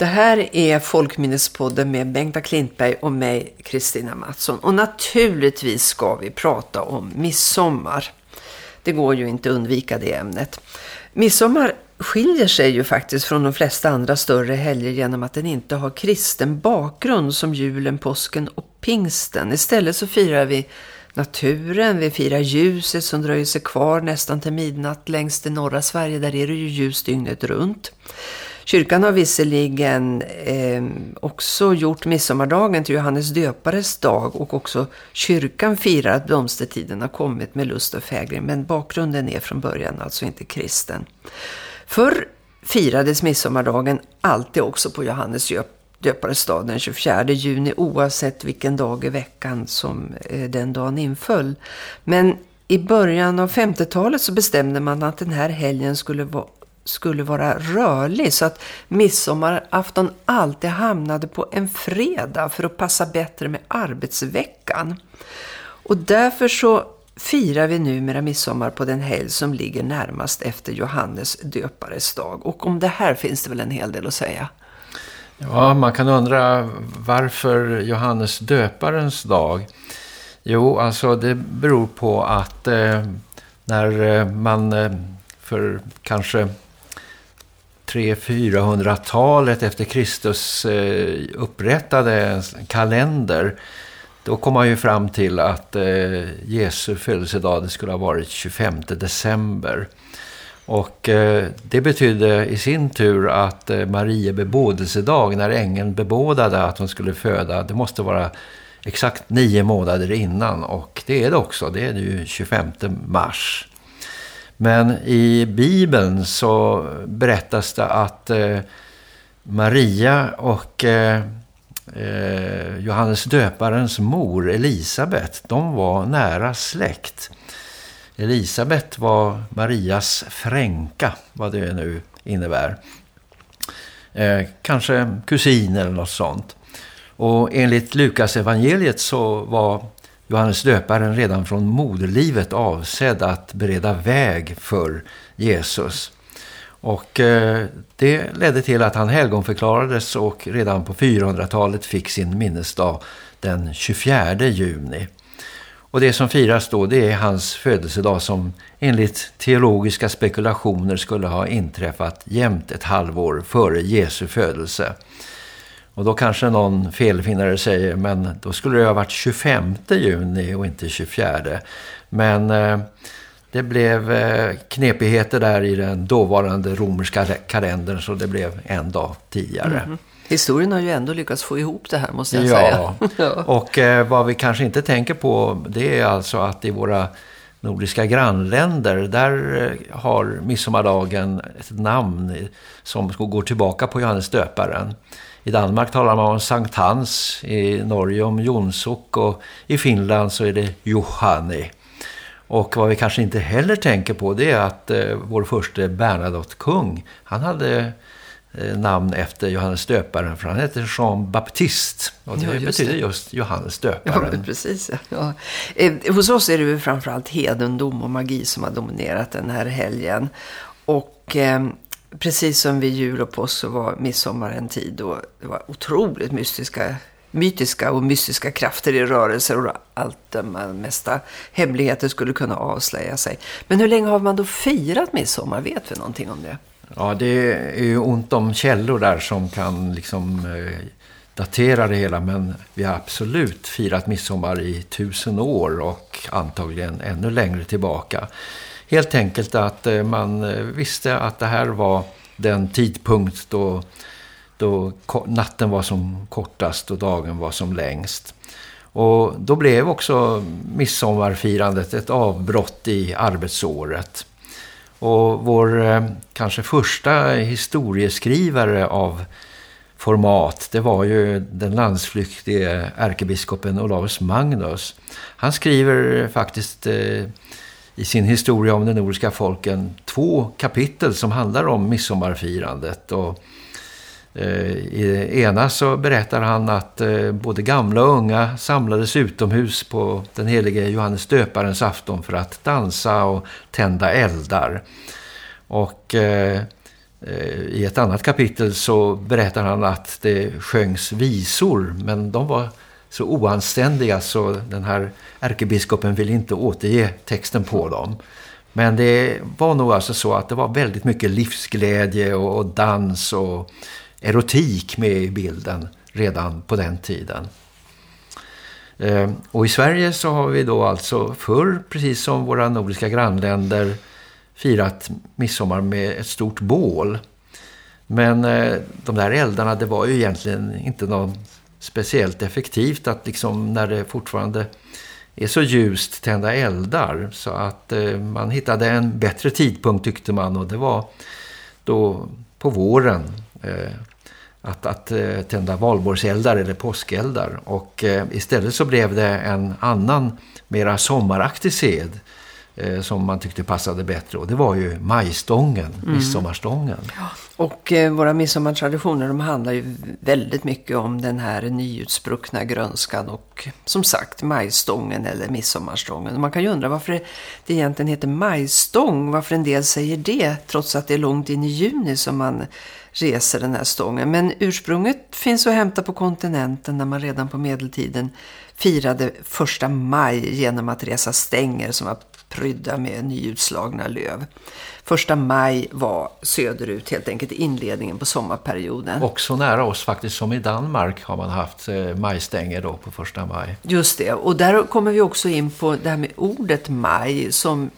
Det här är Folkminnespodden med Bengta Klintberg och mig, Kristina Mattsson. Och naturligtvis ska vi prata om midsommar. Det går ju inte att undvika det ämnet. Midsommar skiljer sig ju faktiskt från de flesta andra större helger genom att den inte har kristen bakgrund som julen, påsken och pingsten. Istället så firar vi naturen, vi firar ljuset som dröjer sig kvar nästan till midnatt Längst i norra Sverige. Där är det ju ljus dygnet runt. Kyrkan har visserligen eh, också gjort midsommardagen till Johannes döpares dag och också kyrkan firar att blomstertiden har kommit med lust och fägring men bakgrunden är från början alltså inte kristen. Förr firades midsommardagen alltid också på Johannes döpares dag den 24 juni oavsett vilken dag i veckan som eh, den dagen inföll. Men i början av 50-talet så bestämde man att den här helgen skulle vara skulle vara rörlig så att midsommarafton alltid hamnade på en fredag för att passa bättre med arbetsveckan. Och därför så firar vi numera midsommar på den helg som ligger närmast efter Johannes döpares dag. Och om det här finns det väl en hel del att säga. Ja, man kan undra varför Johannes döparens dag. Jo, alltså det beror på att eh, när eh, man eh, för kanske 300-400-talet efter Kristus eh, upprättade en kalender då kom man ju fram till att eh, Jesu födelsedag det skulle ha varit 25 december. Och eh, det betydde i sin tur att eh, Marie bebådelsedag när ängeln bebådade att hon skulle föda det måste vara exakt nio månader innan och det är det också, det är nu 25 mars. Men i Bibeln så berättas det att eh, Maria och eh, eh, Johannes döparens mor Elisabet, de var nära släkt. Elisabet var Marias fränka, vad det nu innebär. Eh, kanske kusin eller något sånt. Och enligt Lukas evangeliet så var Johannes döparen redan från moderlivet avsedd att bereda väg för Jesus. Och eh, det ledde till att han helgonförklarades och redan på 400-talet fick sin minnesdag den 24 juni. Och det som firas då det är hans födelsedag som enligt teologiska spekulationer skulle ha inträffat jämt ett halvår före Jesu födelse. Och då kanske någon felfinnare säger men då skulle det ha varit 25 juni och inte 24. Men eh, det blev eh, knepigheter där i den dåvarande romerska kalendern så det blev en dag tidigare. Mm. Historien har ju ändå lyckats få ihop det här måste jag ja. säga. ja, och eh, vad vi kanske inte tänker på det är alltså att i våra nordiska grannländer där eh, har midsommardagen ett namn som går tillbaka på Johannes döparen. I Danmark talar man om Sankt Hans, i Norge om Jonsok och i Finland så är det Johanni. Och vad vi kanske inte heller tänker på det är att eh, vår första Bernadotte kung, han hade eh, namn efter Johannes döparen för han heter Jean Baptiste och det ja, just betyder det. just Johannes döparen. Ja, precis. Ja. Eh, hos oss är det framförallt hedendom och magi som har dominerat den här helgen. Och eh, precis som vid jul och påsk så var midsommar en tid då det var otroligt mystiska, mytiska och mystiska krafter i rörelser och allt de mesta hemligheter skulle kunna avslöja sig. Men hur länge har man då firat midsommar? Vet vi någonting om det? Ja, det är ju ont om källor där som kan liksom eh, datera det hela. Men vi har absolut firat midsommar i tusen år och antagligen ännu längre tillbaka. Helt enkelt att eh, man eh, visste att det här var den tidpunkt då, då natten var som kortast och dagen var som längst. Och då blev också midsommarfirandet ett avbrott i arbetsåret. Och vår eh, kanske första historieskrivare av format, det var ju den landsflyktige ärkebiskopen Olaus Magnus. Han skriver faktiskt eh, i sin historia om de nordiska folken två kapitel som handlar om midsommarfirandet. Och, eh, I det ena så berättar han att eh, både gamla och unga samlades utomhus på den helige Johannes döparens afton för att dansa och tända eldar. Och eh, Eh, I ett annat kapitel så berättar han att det sjöngs visor men de var så oanständiga så den här ärkebiskopen vill inte återge texten på dem. Men det var nog alltså så att det var väldigt mycket livsglädje och dans och erotik med i bilden redan på den tiden. Ehm, och i Sverige så har vi då alltså förr, precis som våra nordiska grannländer, firat midsommar med ett stort bål. Men eh, de där eldarna, det var ju egentligen inte någon speciellt effektivt att liksom när det fortfarande är så ljust tända eldar. Så att eh, man hittade en bättre tidpunkt tyckte man och det var då på våren eh, att, att eh, tända valborgseldar eller påskeldar. Och istället så blev det en annan, mera sommaraktig sed som man tyckte passade bättre. Och det var ju majstången, mm. midsommarstången. Och eh, våra midsommartraditioner de handlar ju väldigt mycket om den här nyutspruckna grönskan och som sagt majstången eller midsommarstången. Och man kan ju undra varför det egentligen heter majstång, varför en del säger det trots att det är långt in i juni som man reser den här stången. Men ursprunget finns att hämta på kontinenten där man redan på medeltiden firade första maj genom att resa stänger som var prydda med nyutslagna löv. Första maj var söderut helt enkelt inledningen på sommarperioden. Och så nära oss faktiskt som i Danmark har man haft eh, majstänger då på första maj. Just det, och där kommer vi också in på det här med ordet maj som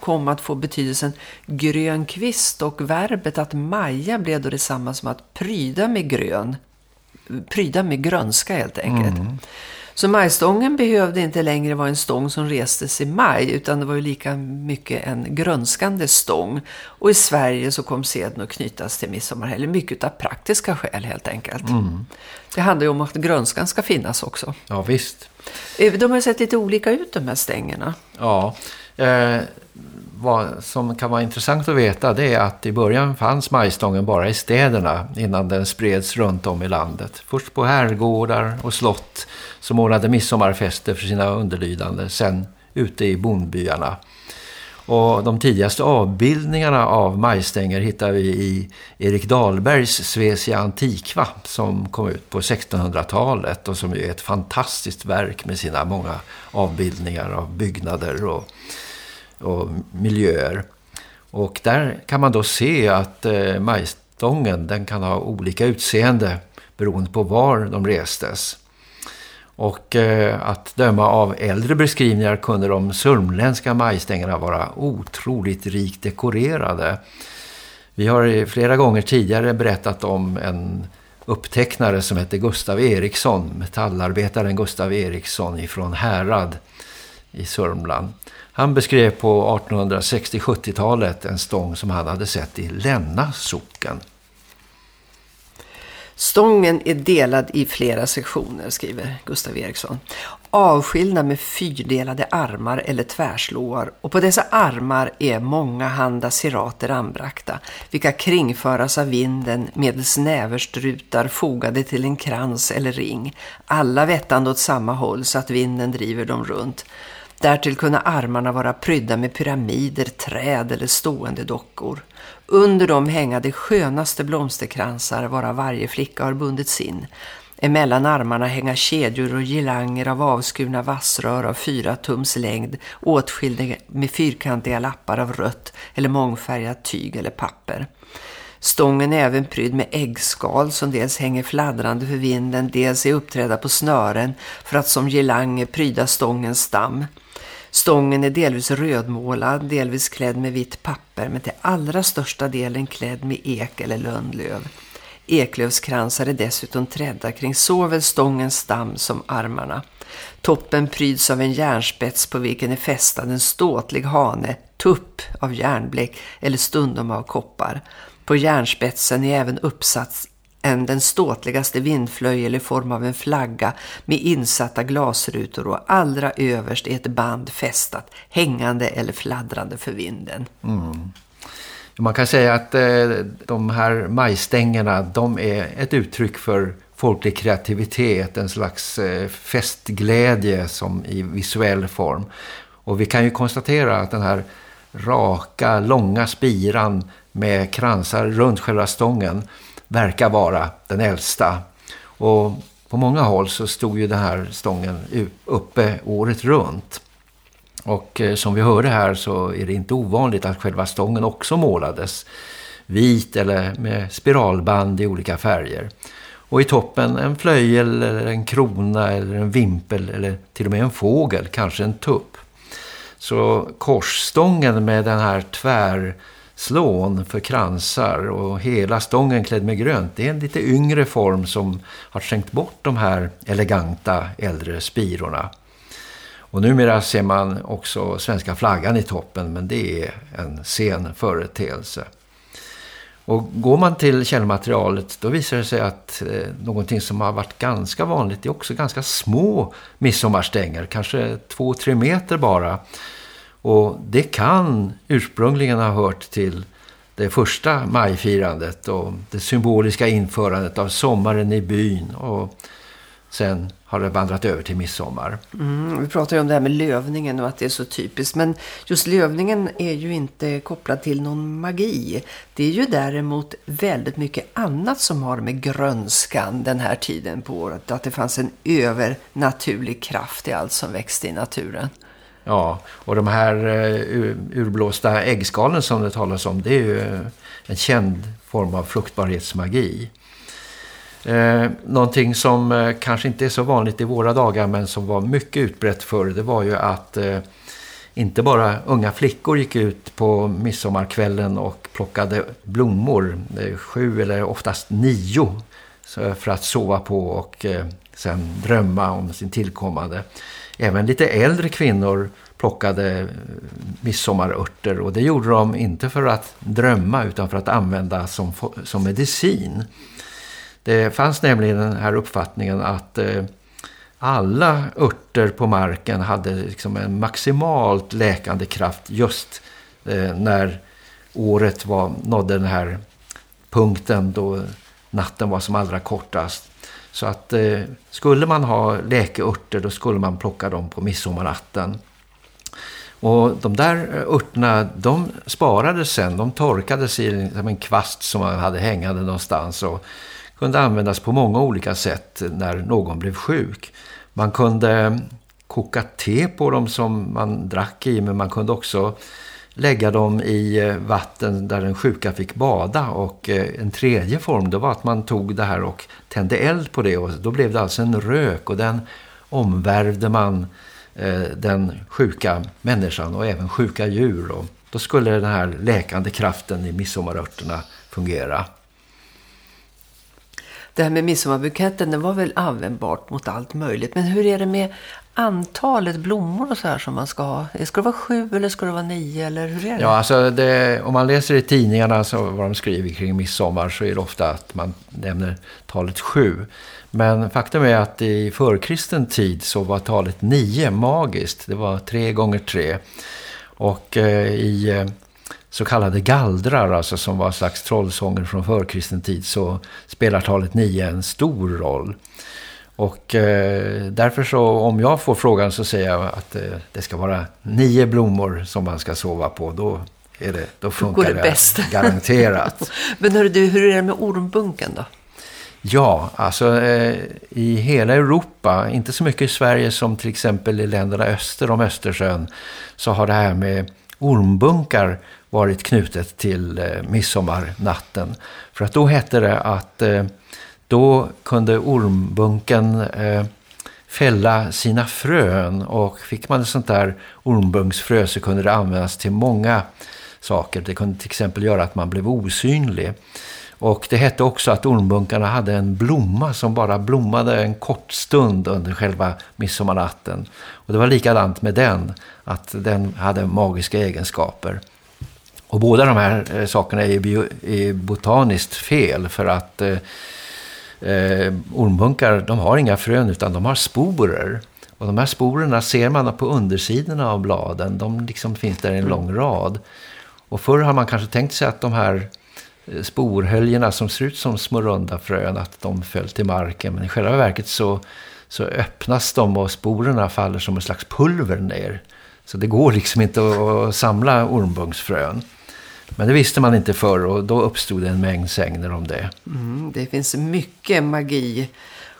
kom att få betydelsen grön kvist och verbet att maja blev då detsamma som att pryda med grön. Pryda med grönska helt enkelt. Mm. Så majstången behövde inte längre vara en stång som restes i maj utan det var ju lika mycket en grönskande stång. Och i Sverige så kom seden att knytas till midsommarhelgen mycket av praktiska skäl helt enkelt. Mm. Det handlar ju om att grönskan ska finnas också. Ja visst. Eh, de har sett lite olika ut de här stängerna. Ja, Eh, vad som kan vara intressant att veta det är att i början fanns majstången bara i städerna innan den spreds runt om i landet. Först på herrgårdar och slott som ordnade midsommarfester för sina underlydande, sen ute i bondbyarna. Och de tidigaste avbildningarna av majstänger hittar vi i Erik Dahlbergs Svesia Antikva som kom ut på 1600-talet och som är ett fantastiskt verk med sina många avbildningar av byggnader och, och miljöer. Och där kan man då se att eh, majstången den kan ha olika utseende beroende på var de restes. Och eh, att döma av äldre beskrivningar kunde de sörmländska majstängerna vara otroligt rikt dekorerade. Vi har flera gånger tidigare berättat om en upptecknare som hette Gustav Eriksson, metallarbetaren Gustav Eriksson ifrån Härad i Sörmland. Han beskrev på 1860-70-talet en stång som han hade sett i Länna socken. Stången är delad i flera sektioner, skriver Gustav Eriksson. Avskilda med fyrdelade armar eller tvärslåar och på dessa armar är många handa sirater anbrakta, vilka kringföras av vinden med snäverstrutar fogade till en krans eller ring, alla vettande åt samma håll så att vinden driver dem runt. Därtill kunna armarna vara prydda med pyramider, träd eller stående dockor. Under dem hänga de skönaste blomsterkransar vara varje flicka har bundit sin. Emellan armarna hänga kedjor och gilanger av avskurna vassrör av fyra tums längd åtskilda med fyrkantiga lappar av rött eller mångfärgat tyg eller papper. Stången är även prydd med äggskal som dels hänger fladdrande för vinden, dels är uppträdda på snören för att som gilanger pryda stångens stam. Stången är delvis rödmålad, delvis klädd med vitt papper men till allra största delen klädd med ek eller lönnlöv. Eklövskransar är dessutom trädda kring såväl stångens stam som armarna. Toppen pryds av en järnspets på vilken är fästad en ståtlig hane, tupp av järnbläck eller stundom av koppar. På järnspetsen är även uppsatt än den ståtligaste vindflöjel i form av en flagga med insatta glasrutor och allra överst är ett band fästat, hängande eller fladdrande för vinden. Mm. Man kan säga att eh, de här majstängerna de är ett uttryck för folklig kreativitet, en slags eh, festglädje som i visuell form. Och vi kan ju konstatera att den här raka, långa spiran med kransar runt själva stången verkar vara den äldsta. Och på många håll så stod ju den här stången uppe året runt. Och eh, som vi hörde här så är det inte ovanligt att själva stången också målades vit eller med spiralband i olika färger. Och i toppen en flöjel eller en krona eller en vimpel eller till och med en fågel, kanske en tupp. Så korsstången med den här tvär Slån för kransar och hela stången klädd med grönt, det är en lite yngre form som har skänkt bort de här eleganta äldre spirorna. Och numera ser man också svenska flaggan i toppen men det är en sen företeelse. Och går man till källmaterialet då visar det sig att eh, någonting som har varit ganska vanligt är också ganska små midsommarstänger, kanske två, tre meter bara. Och det kan ursprungligen ha hört till det första majfirandet och det symboliska införandet av sommaren i byn och sen har det vandrat över till midsommar. Mm, vi pratar ju om det här med lövningen och att det är så typiskt. Men just lövningen är ju inte kopplad till någon magi. Det är ju däremot väldigt mycket annat som har med grönskan den här tiden på året. Att det fanns en övernaturlig kraft i allt som växte i naturen. Ja, och de här eh, urblåsta äggskalen som det talas om, det är ju en känd form av fruktbarhetsmagi. Eh, någonting som eh, kanske inte är så vanligt i våra dagar men som var mycket utbrett förr det var ju att eh, inte bara unga flickor gick ut på midsommarkvällen och plockade blommor, eh, sju eller oftast nio för att sova på och eh, sen drömma om sin tillkommande. Även lite äldre kvinnor plockade eh, midsommarörter och det gjorde de inte för att drömma utan för att använda som, som medicin. Det fanns nämligen den här uppfattningen att eh, alla örter på marken hade liksom en maximalt läkande kraft just när året var, nådde den här punkten då natten var som allra kortast. Så att eh, skulle man ha läkeörter då skulle man plocka dem på midsommarnatten. Och de där eh, örterna de sparades sen, de torkades i en kvast som man hade hängande någonstans och kunde användas på många olika sätt när någon blev sjuk. Man kunde koka te på dem som man drack i men man kunde också lägga dem i eh, vatten där den sjuka fick bada och eh, en tredje form då var att man tog det här och tände eld på det och då blev det alltså en rök och den omvärvde man eh, den sjuka människan och även sjuka djur och då skulle den här läkande kraften i midsommarörterna fungera det här med midsommarbuketten den var väl användbart mot allt möjligt. Men hur är det med antalet blommor och så här som man ska ha? Ska det vara sju eller ska det vara nio eller hur är det? Ja, alltså det, om man läser i tidningarna så vad de skriver kring midsommar så är det ofta att man nämner talet sju. Men faktum är att i förkristen tid så var talet nio magiskt. Det var tre gånger tre. Och eh, i eh, så kallade galdrar, alltså som var slags trollsånger från förkristen tid, så spelar talet 9 en stor roll. Och eh, därför så, om jag får frågan så säger jag att eh, det ska vara nio blommor som man ska sova på. Då, är det, då funkar det, det bäst. garanterat. Men hör du, hur är det med ormbunken då? Ja, alltså eh, i hela Europa, inte så mycket i Sverige som till exempel i länderna öster om Östersjön, så har det här med ormbunkar varit knutet till eh, midsommarnatten. För att då hette det att eh, då kunde ormbunken eh, fälla sina frön och fick man ett sånt där ormbunksfrö så kunde det användas till många saker. Det kunde till exempel göra att man blev osynlig. Och det hette också att ormbunkarna hade en blomma som bara blommade en kort stund under själva midsommarnatten. Och det var likadant med den, att den hade magiska egenskaper. Och båda de här eh, sakerna är, bio, är botaniskt fel för att eh, eh, ormbunkar de har inga frön utan de har sporer. Och de här sporerna ser man på undersidorna av bladen. De liksom finns där i en lång rad. Och förr har man kanske tänkt sig att de här eh, sporhöljerna som ser ut som små runda frön att de föll till marken. Men i själva verket så, så öppnas de och sporerna faller som en slags pulver ner. Så det går liksom inte att samla ormbunksfrön. Men det visste man inte förr och då uppstod en mängd sägner om det. Mm, det finns mycket magi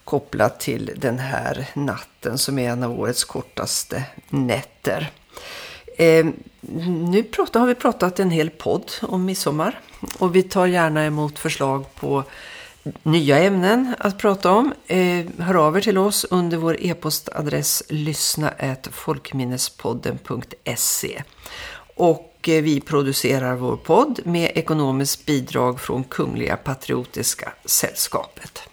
kopplat till den här natten som är en av årets kortaste nätter. Eh, nu pratar, har vi pratat en hel podd om midsommar och vi tar gärna emot förslag på nya ämnen att prata om. Eh, hör av er till oss under vår e-postadress lyssna folkminnespodden.se och och eh, vi producerar vår podd med ekonomiskt bidrag från Kungliga Patriotiska Sällskapet.